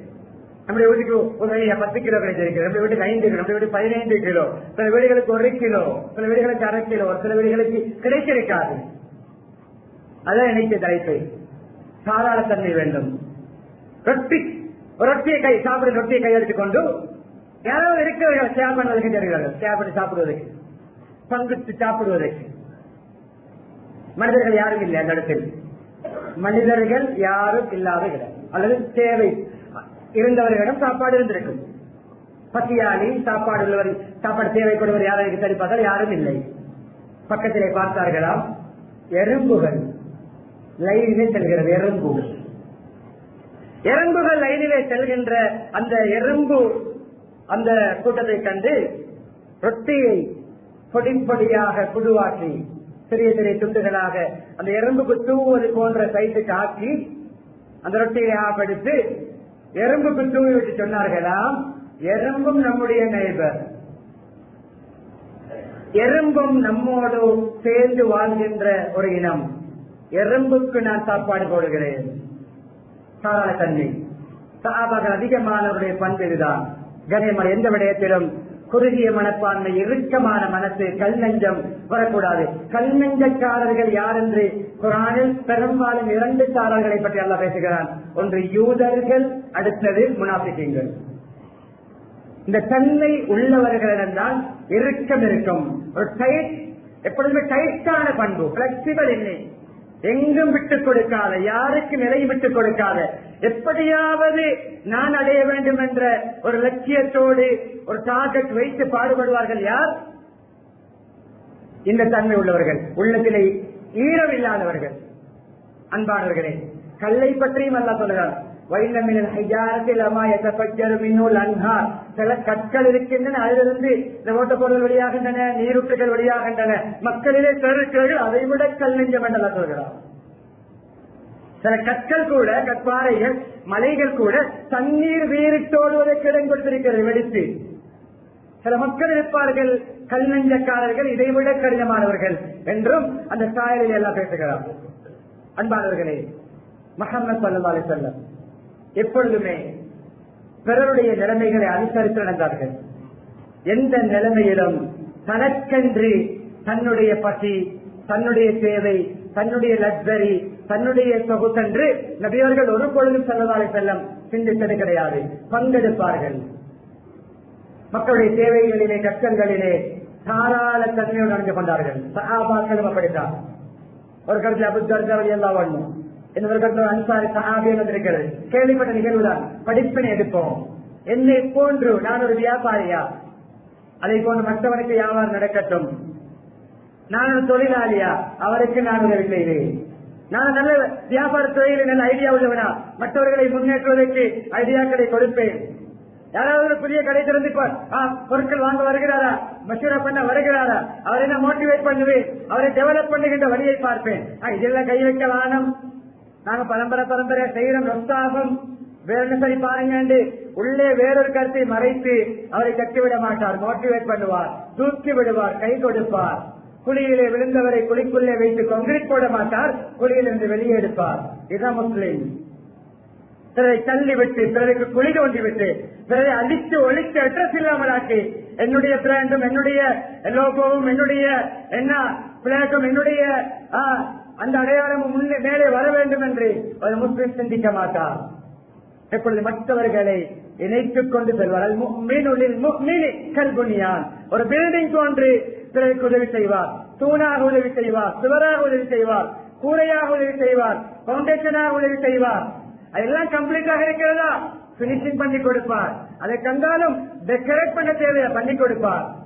Speaker 1: நம்முடைய வீட்டுக்கு ஒரு பத்து கிலோ கிடைச்சிருக்கு நம்ம வீட்டுக்கு ஐந்து கிலோ நம்ம வீட்டுக்கு பதினைந்து கிலோ சில வீடுகளுக்கு ஒரு கிலோ சில வீடுகளுக்கு அரை கிலோ சில வீடுகளுக்கு கிடைச்சிருக்காது. அதான் நினைத்த தலைப்பு. தாராளத்தன்மை வேண்டும். ரொட்டி ரொட்டியை கை சாப்பிட ரொட்டியை கை கொண்டு யாரோ இருக்கிறவர்கள் ஷேர் பண்ணுவதற்கு தெரிகிறார்கள். ஷேர் பண்ணி சாப்பிடுவதற்கு பங்குத்து சாப்பிடுவதற்கு. மனிதர்கள் யாரும் இல்லை அந்த இடத்தில். மனிதர்கள் யாரும் இல்லாத இடம். அல்லது தேவை. இருந்தவர்களிடம் சாப்பாடு இருந்திருக்கும். பசியாளி சாப்பாடு உள்ளவர் சாப்பாடு தேவைப்படுவர் யாருக்கு தடுப்பார்கள் யாரும் இல்லை. பக்கத்திலே பார்த்தார்களாம் எறும்புகள். லைனிலே செல்கிறது எறும்பு எறும்புகள் லைனிலே செல்கின்ற அந்த எறும்பு அந்த கூட்டத்தை கண்டு ரொட்டியை பொடிப்பொடியாக குழுவாக்கி சிறிய சிறிய துண்டுகளாக அந்த எறும்புக்கு தூவுவது போன்ற சைட்டுக்கு ஆக்கி அந்த ரொட்டியை ஆப்படுத்து எறும்பு தூவி விட்டு சொன்னார்களாம். எறும்பும் நம்முடைய நைபர் எறும்பும் நம்மோடு சேர்ந்து வாழ்கின்ற ஒரு இனம். எறும்புக்கு நான் சாப்பாடு போடுகிறேன். சாராள தன்மை. சகாபாக்கள் அதிகமானவருடைய பண்பு இதுதான். கனியமன் எந்த விடயத்திலும் குறுகிய மனப்பான்மை இறுக்கமான மனசு கல் நெஞ்சம் வரக்கூடாது. கல் நெஞ்சக்காரர்கள் யார் என்று குரானில் பெரும்பாலும் இரண்டு சாரர்களை பற்றி அல்ல பேசுகிறான். ஒன்று யூதர்கள் அடுத்தது முனாபிக்கங்கள் இந்த தன்மை உள்ளவர்களிடம்தான் இறுக்கம் இருக்கும். ஒரு டைட் எப்பொழுதுமே டைட்டான பண்பு பிளெக்சிபிள் இல்லை. எங்கும் விட்டுக் கொடுக்காத யாருக்கு நிலையும் விட்டுக் கொடுக்காத எப்படியாவது நான் அடைய வேண்டும் என்ற ஒரு லட்சியத்தோடு ஒரு டார்கெட் வைத்து பாடுபடுவார்கள் யார்? இந்த தன்மை உள்ளவர்கள். உள்ளத்திலே ஈரம் இல்லாதவர்கள் அன்பானவர்களே. கல்லை பற்றியும் அல்ல சொல்கிறார் சில கற்கள் இருக்கின்றன அதிலிருந்து இந்த ஓட்டப்பொருள் வெளியாகின்றன நீரூற்றுகள் வெளியாகின்றன. மக்களிலே பெருக்கள் அதை விட கல் நெஞ்சம் என்றெல்லாம் சொல்கிறார். சில கற்கள் கூட கற்பாறைகள் மலைகள் கூட தண்ணீர் வீரிட்டோடுவதற்கு இடம் கொடுத்திருக்கிறது வெடித்து. சில மக்கள் இருப்பார்கள் கல் நெஞ்சக்காரர்கள் இதைவிட கடினமானவர்கள் என்றும் அந்த சாயலில் எல்லாம் பேசுகிறார். அன்பானவர்களே மஹம்மத் சல்லா அலி எப்பொழுதுமே பிறருடைய நிலைமைகளை அனுசரித்து நடந்தார்கள். எந்த நிலைமையிலும் தனக்கென்று தன்னுடைய பசி தன்னுடைய தேவை தன்னுடைய லக்ஸரி தன்னுடைய சொகுசென்று நபியவர்கள் ஒரு பொழுதும் செல்லதாலே செல்லம் சிந்தித்தது கிடையாது. பங்கெடுப்பார்கள். மக்களுடைய தேவைகளிலே கஷ்டங்களிலே தாராள தன்மையோடு நடந்து கொண்டார்கள். சகாபாக்களும் அப்படித்தான். ஒரு கருத்தில் அபுத்தர்கள் எல்லாம் வரணும் இன்னொரு கருத்தில் அன்சாரி சகாபியம் இருக்கிறது கேள்விப்பட்ட நிகழ்வுதான் படிப்பினை எடுப்போம் என்னை போன்று நான் ஒரு வியாபாரியா அதை போன்று மற்றவனுக்கு வியாபாரம் நடக்கட்டும் நான் ஒரு தொழிலாளியா அவருக்கு நான் உதவி செய்வேன் நான் நல்ல வியாபார துறையில் நல்ல ஐடியா உள்ளவனா மற்றவர்களை முன்னேற்றுவதற்கு ஐடியாக்களை கொடுப்பேன் யாராவது ஒரு புதிய கடை திறந்து பொருட்கள் வாங்க வருகிறாரா மசூரா பண்ண வருகிறாரா அவரை நான் மோட்டிவேட் பண்ணுவேன் அவரை டெவலப் பண்ணுகின்ற வழியை பார்ப்பேன் இதெல்லாம் கை வைக்க வானம் நாங்க பரம்பரை பரம்பரை செய்யறோம் ரொஸ்தாகும் வேற சரி பாருங்க உள்ளே வேறொரு கருத்தை மறைத்து அவரை கட்டிவிட மாட்டார். மோட்டிவேட் பண்ணுவார். தூக்கி விடுவார். கை கொடுப்பார். குழியிலே விழுந்தவரை குழிக்குள்ளே வைத்து கொங்கிரீட் போட மாட்டார். குழியிலிருந்து வெளியே எடுப்பார். இதுதான் முஸ்லீம். பிறரை தள்ளி விட்டு பிறருக்கு குழி தோண்டி விட்டு பிறரை அழித்து ஒழித்து அட்ரஸ் இல்லாமலாக்கி என்னுடைய பிராண்டும் என்னுடைய லோகோவும் என்னுடைய என்ன பிளாட்டும் என்னுடைய அந்த அடையாளமும் முன்னே மேலே வர வேண்டும் என்று ஒரு முஸ்லிம் சிந்திக்க மாட்டார் எப்பொழுது மற்றவர்களை இணைத்துக் கொண்டு செல்வார். கல்குனியான் ஒரு பில்டிங் தோன்று பிறருக்கு உதவி செய்வார். தூணாக உதவி செய்வார். சுவராக உதவி செய்வார். கூரையாக உதவி செய்வார். பவுண்டேஷனாக உதவி செய்வார். அதெல்லாம் கம்ப்ளீட்டாக இருக்கிறதா? பினிஷிங் பண்ணி கொடுப்பார். அதை கண்டாலும் டெக்கரேட் பண்ண தேவையா பண்ணி கொடுப்பார்.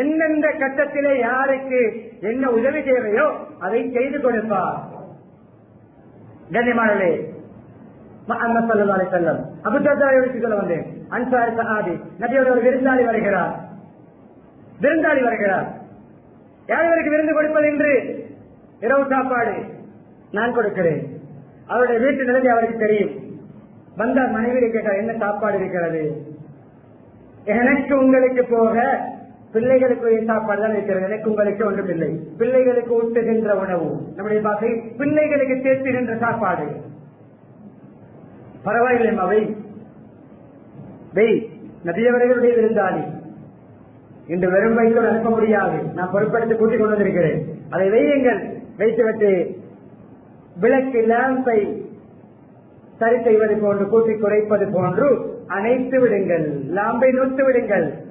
Speaker 1: எந்தெந்த கட்டத்திலே யாருக்கு என்ன உதவி தேவையோ அதை செய்து கொடுப்பார். கண்ணியமானே செல்லம் அபுத்தாவை சொல்ல வந்தேன். அன்சாரி சஹாபி நபியோட ஒரு விருந்தாளி வருகிறார். விருந்தாளி வருகிறார். யாரவருக்கு விருந்து கொடுப்பது என்று? இரவு சாப்பாடு நான் கொடுக்கிறேன். அவருடைய வீட்டு நிலைமை அவருக்கு தெரியும். வந்தார் மனைவியை கேட்டார் என்ன சாப்பாடு இருக்கிறது? எனக்கு உங்களுக்கு போக பிள்ளைகளுக்கு சாப்பாடு தான் இருக்கிறது. எனக்கு உங்களுக்கு ஒன்றும் இல்லை. பிள்ளைகளுக்கு ஊட்டுகின்ற உணவு. நம்முடைய பாசை பிள்ளைகளுக்கு சேர்த்துகின்ற சாப்பாடு. பரவாயில்லை அவை வெய். நதியவர்களுடைய விருந்தாளி. இன்று வெறும் வயிற்றோடு அனுப்ப முடியாது. நான் பொறுப்படுத்தி கூட்டிக் கொண்டு வந்திருக்கிறேன். அதை வெய்யுங்கள். வைத்துவிட்டு விளக்கு லேம்பை சரி செய்வது போன்று கூட்டி குறைப்பது போன்று அணைத்து விடுங்கள். லாம்பை நொத்து விடுங்கள்.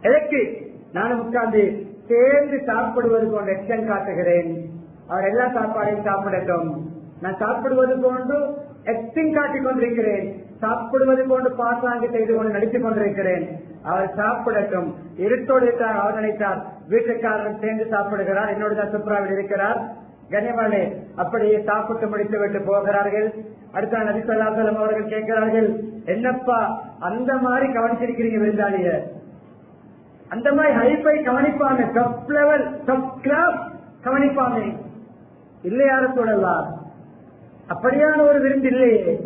Speaker 1: எதற்கு? நானும் உட்கார்ந்து சேர்ந்து சாப்பிடுவது போன்ற எச்சம் காட்டுகிறேன். அவர் எல்லா சாப்பாடையும் சாப்பிடட்டும். நான் சாப்பிடுவது போன்று எக்ஸ்டிங் காட்டிக் கொண்டிருக்கிறேன். சாப்பிடுவது போன்று பாசாங்கு செய்து கொண்டு நடித்துக் கொண்டிருக்கிறேன். அவர் சாப்பிடட்டும். இருட்டோடு இருக்கிறார் அவர் நினைத்தார் வீட்டுக்காரரும் சேர்ந்து சாப்பிடுகிறார். என்னோட தான் சுப்ராவில் இருக்கிறார். கனிமணி அப்படியே சாப்பிட்டு முடித்து விட்டு போகிறார்கள். அடுத்த நபி சொல்லாசலம் அவர்கள் கேட்கிறார்கள் என்னப்பா அந்த மாதிரி கவனிச்சிருக்கிறீங்க விருந்தாளிய? அந்த மாதிரி ஹைஃபை கவனிப்பாங்க. டாப் லெவல் டாப் கிளாஸ் கவனிப்பாங்க. இல்லையார சொல்லலாம் அப்படியான ஒரு விருந்து இல்லையே.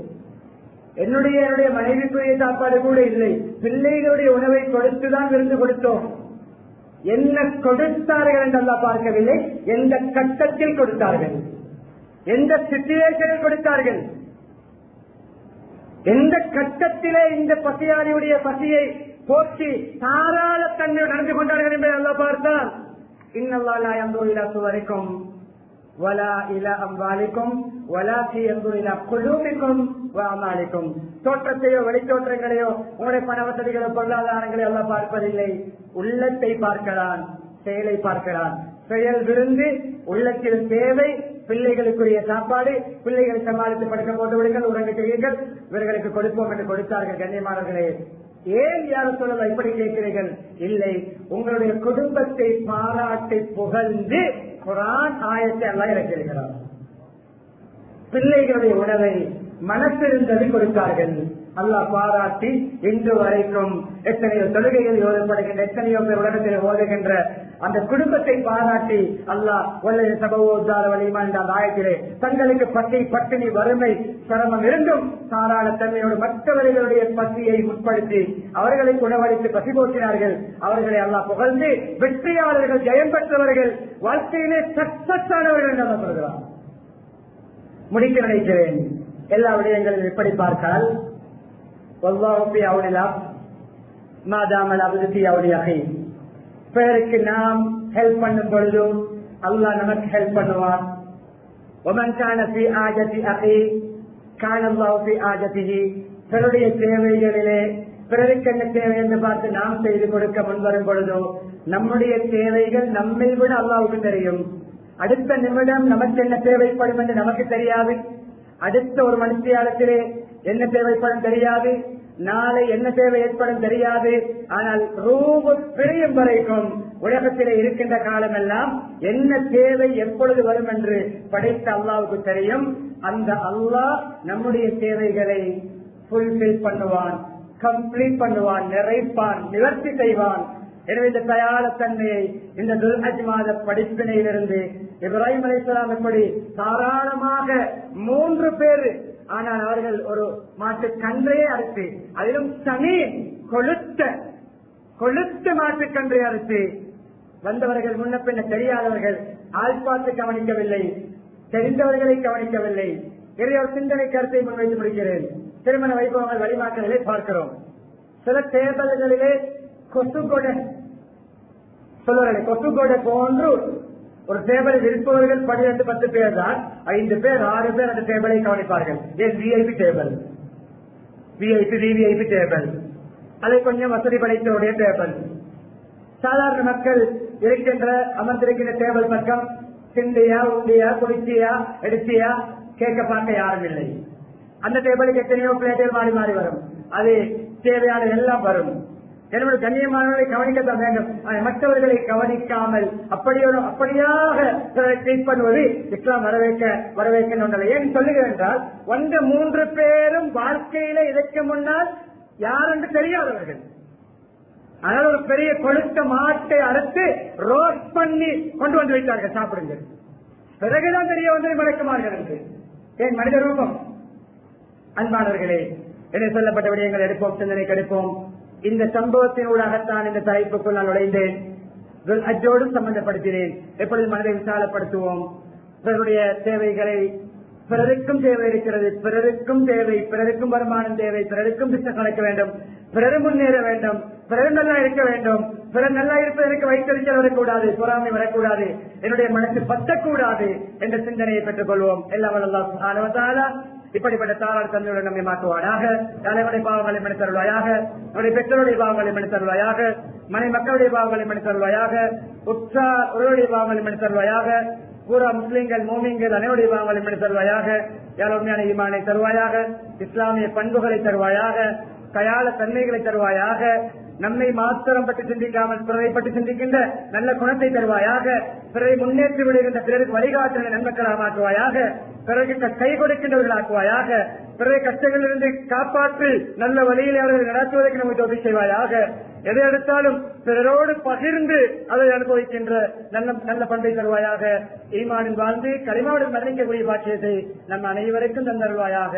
Speaker 1: என்னுடைய என்னுடைய மனைவிக்குரிய சாப்பாடு கூட இல்லை. பிள்ளைகளுடைய உணவை கொடுத்துதான் விருந்து கொடுத்தோம். என்ன கொடுத்தார்கள் என்றெல்லாம் பார்க்கவில்லை. எந்த கட்டத்தில் கொடுத்தார்கள்? எந்த சிச்சுவேஷனில் கொடுத்தார்கள்? எந்த கட்டத்திலே இந்த பசியாளியுடைய பசியை போற்றி தாராள தன்மை நடந்து கொண்டார்கள் என்பதை அல்லா பார்த்தால் இன்னல்லா எந்தோ வரைக்கும் வலா அம்பாலிக்கும் வலாசி எந்தோ குழுமிக்கும் வாமாலிக்கும் தோற்றத்தையோ வெளித்தோற்றங்களையோ உங்களுடைய பண வசதிகளோ பொருளாதாரங்களை எல்லாம் பார்ப்பதில்லை. உள்ளத்தை பார்க்கிறான் செயலை பார்க்கிறான். செயல் விருந்து உள்ளத்தில் தேவை பிள்ளைகளுக்குரிய சாப்பாடு பிள்ளைகளை சமாளித்து படுக்க போட்டு விடுங்கள் உறங்க செய்யுங்கள். இவர்களுக்கு கொடுப்போம் என்று கொடுத்தார்கள் கண்ணியமானவர்களே. ஏன் யாரும் சொல்லலாம் இப்படி கேட்கிறீர்கள்? இல்லை உங்களுடைய குடும்பத்தை பாராட்டி புகழ்ந்து குரான் ஆயத்தை எல்லாம் இறக்கியிருக்கிறார் பிள்ளைகளுடைய உணவை மனசிருந்தது கொடுத்தார்கள். அல்லாஹ் பாராட்டி இன்று வரைக்கும் எத்தனையோ தொழுகைகள் ஓதப்படுகின்ற எத்தனையோ பேர் உலகத்தில் ஓதுகின்ற அந்த குடும்பத்தை பாராட்டி அல்லாஹ் ஒல்லைய சபவோத்தார வலிமா என்ற ஆயத்திலே தங்களுக்கு பட்டி பட்டினி வறுமை சிரமம் இருந்தும் தாராள தன்மையோடு மற்றவர்களுடைய பசியை முற்படுத்தி அவர்களை உணவளித்து பசி போற்றினார்கள் அவர்களை அல்லாஹ் புகழ்ந்து வெற்றியாளர்கள் ஜெயம் பெற்றவர்கள் வாழ்க்கையிலே சக்சஸ் ஆனவர்கள் என்று சொல்கிறார் முடிக்க நினைக்கிறேன். எல்லா விடயங்களும் எப்படி பார்த்தால் பிறருக்கு நாம் ஹெல்ப் பண்ணும் பொழுது அல்லாஹ் நமக்கு ஹெல்ப் பண்ணுவான் பிறருடைய தேவைகளிலே பிறருக்கு என்ன தேவை என்று பார்த்து நாம் செய்து கொடுக்க முன்வரும் பொழுதோ நம்முடைய தேவைகள் நம்மை விட அல்லாவுக்கு தெரியும் அடுத்த நிமிடம் நமக்கு என்ன தேவைப்படும் என்று நமக்கு தெரியாது அடுத்த ஒரு மனுஷியாலத்திலே என்ன தேவைப்படும் தெரியாது? நாளை என்ன தேவை ஏற்படும் தெரியாது. ஆனால் ரூபு பிரியும் வரைக்கும் உலகத்திலே இருக்கின்ற காலம் எல்லாம் என்ன தேவை எப்பொழுது வரும் என்று படைத்த அல்லாவுக்கு தெரியும். அந்த அல்லாஹ் நம்முடைய தேவைகளை புல்பில் பண்ணுவான் கம்ப்ளீட் பண்ணுவான் நிறைப்பான் நிவர்த்தி செய்வான். எனவே இந்த தயார தன்மையை இந்த துல்ஹஜ் மாத படிப்பினையிலிருந்து இப்ராஹிம் அலிஸ்லாம் எப்படி தாராளமாக மூன்று பேர் ஆனால் அவர்கள் ஒரு மாட்டு கன்றையே அறுத்து அதிலும் தனி கொளுத்த கொளுத்த மாட்டு கன்றை அறுத்து வந்தவர்கள் முன்ன பின்ன தெரியாதவர்கள் ஆள் பார்த்து கவனிக்கவில்லை தெரிந்தவர்களை கவனிக்கவில்லை. இதை ஒரு சிந்தனை கருத்தை முன்வைத்து முடிக்கிறேன். திருமண வைபவங்கள் வழிமாற்றங்களை பார்க்கிறோம். சில தேர்தல்களிலே கொசுகொட சொல்லுறேன் கொசுகொடை போன்று ஒரு டேபிளை விற்பவர்கள் பன்னிரண்டு பத்து பேர் தான். ஐந்து பேர் ஆறு பேர் அந்த டேபிளை கவனிப்பார்கள். ஏன் VIP table VIP VVIP table அதை கொஞ்சம் வசதி படைத்தவருடைய டேபிள் சாதாரண மக்கள் இருக்கின்ற அமர்ந்திருக்கின்ற டேபிள் பக்கம் சிந்தையா உண்டியா குடிச்சியா எடுத்தியா கேட்க பார்க்க யாரும் இல்லை. அந்த டேபிளுக்கு எத்தனையோ பிளேட்டில் மாறி மாறி வரும். அது தேவையான எல்லாம் வரும். என்னுடைய கண்ணியமானவர்களை கவனிக்கத்தான் வேண்டும். மற்றவர்களை கவனிக்காமல் அப்படியோ அப்படியாக ட்ரீட் பண்ணுவது இஸ்லாம் வரவேற்க வரவேற்க ஏன் சொல்லுகிறேன் என்றால் வந்த மூன்று பேரும் வாழ்க்கையில இதற்கு முன்னால் யார் என்று தெரியாதவர்கள். அதனால் ஒரு பெரிய கொழுத்த மாட்டை அறுத்து ரோட் பண்ணி கொண்டு வந்து வைத்தார்கள். சாப்பிடுங்க பிறகுதான் தெரிய வந்து வழக்கமாக என்று. ஏன் மனித ரூபம்? அன்பானவர்களே என சொல்லப்பட்ட விடயங்கள் எடுப்போம் சிந்தனை கெடுப்போம் இந்த சம்பவத்தினூடாகத்தான் இந்த தலைப்புக்குள் நான் நுழைந்தேன். அஜோடும் சம்பந்தப்படுத்தினேன். எப்பொழுது மனதை விசாலப்படுத்துவோம்? பிறருடைய தேவைகளை பிறருக்கும் தேவை இருக்கிறது பிறருக்கும் தேவை பிறருக்கும் வருமானம் தேவை பிறருக்கும் பிசினஸ் நடக்க வேண்டும். பிறரு முன்னேற வேண்டும் பிறர் நல்லா இருக்க வேண்டும் பிறர் நல்லா இருப்பதற்கு வைத்தறிச்சல் வரக்கூடாது பொறாமை வரக்கூடாது என்னுடைய மனசு பத்தக்கூடாது என்ற சிந்தனையை பெற்றுக் கொள்வோம் எல்லாம் இப்படிப்பட்ட தாரார் தந்தையுடன் நம்மை மாற்றுவாயாக தலைவருடைய பாவங்களை மனிதருவாயாக நம்முடைய பெற்றோருடைய பாவங்களை மனிதருவாயாக மனை மக்களுடைய பாவங்களை மனிதருவாயாக உற்றார் உறவுடைய பாவங்களை மனிதருவாயாக பூரா முஸ்லீம்கள் மோமியங்கள் அனைவருடைய பாவங்களை மனிதருவாயாக யார் உண்மையான ஈமானை தருவாயாக. இஸ்லாமிய பண்புகளை தருவாயாக. கயால தன்மைகளை தருவாயாக. நம்மை மாத்திரம் பற்றி சிந்திக்காமல் பிறரை பற்றி சிந்திக்கின்ற நல்ல குணத்தை தருவாயாக பிறரை முன்னேற்றி விடுகின்ற பிறருக்கு வழிகாட்டுகிற நன்மக்களாக ஆக்குவாயாக பிறருக்கு கை கொடுக்கின்றவர்களாக்குவாயாக பிறரை கஷ்டங்களிலிருந்து காப்பாற்றி நல்ல வழியில் அவர்களை நடத்துவதற்கு நமக்கு உதவி செய்வாயாக. எதை எடுத்தாலும் பிறரோடு பகிர்ந்து அதை அனுபவிக்கின்ற நல்ல நல்ல பண்பை தருவாயாக. ஈமானில் வாழ்ந்து களிமாவில் மரணிக்கக்கூடிய பாக்கியத்தை நம் அனைவருக்கும் தந்தருவாயாக